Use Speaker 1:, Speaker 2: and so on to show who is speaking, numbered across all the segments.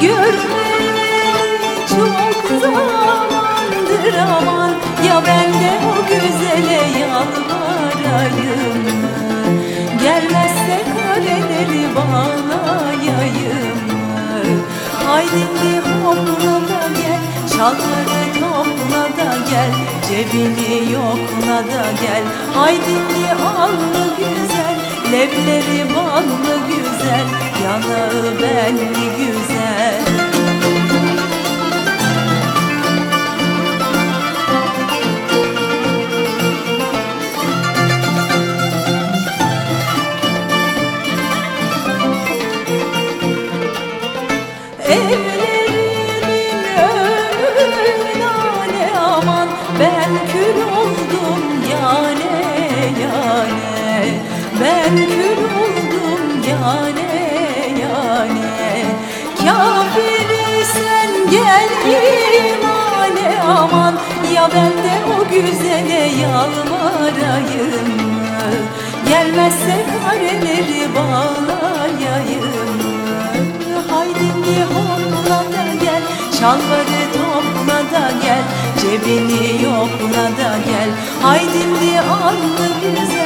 Speaker 1: Görmedim çok zamandır aman Ya ben de o güzele yalvarayım? Gelmezse kareleri bağlayayım mı? Haydi hopla da gel Şalları topla da gel Cebini yokla gel Haydi allı güzel Lebleri ballı güzel Yanağı belli güzel Ben kül oldum yane yane Kafiri sen gel imane aman Ya ben de o güzele yalvarayım? Gelmezse kareleri bağlayayım? Haydi hopla da gel Şalvarı topla da gel Cebini yokla da gel Haydi allı güzel Lebleri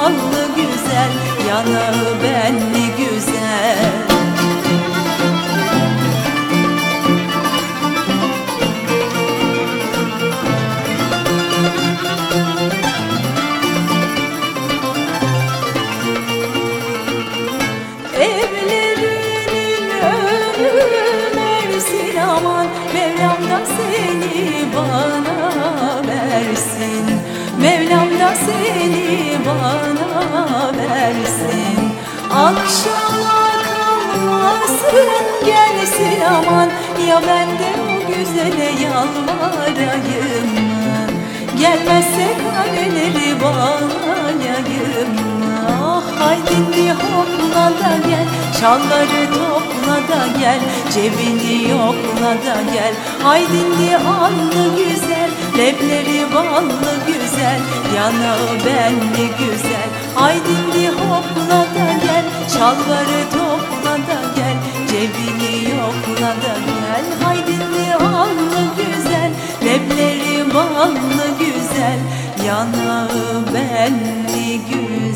Speaker 1: ballı güzel Yanağı belli güzel. Evlerinin önü Mersin aman Mevlam da seni bana versin. Mevlam seni bana versin Akşama kalmasın gelsin aman Ya ben de o güzele yalvarayım? Gelmezse kareleri bağlayayım? Ah haydi hopla da gel Şalları topla da gel Cebini yokla da gel Haydi allı güzel Lebleri ballı güzel Yanağı belli güzel. Haydi hopla da gel Şalvarı topla da gel. Cebini yokla da gel Haydi allı güzel. Lebleri ballı güzel Yanağı belli güzel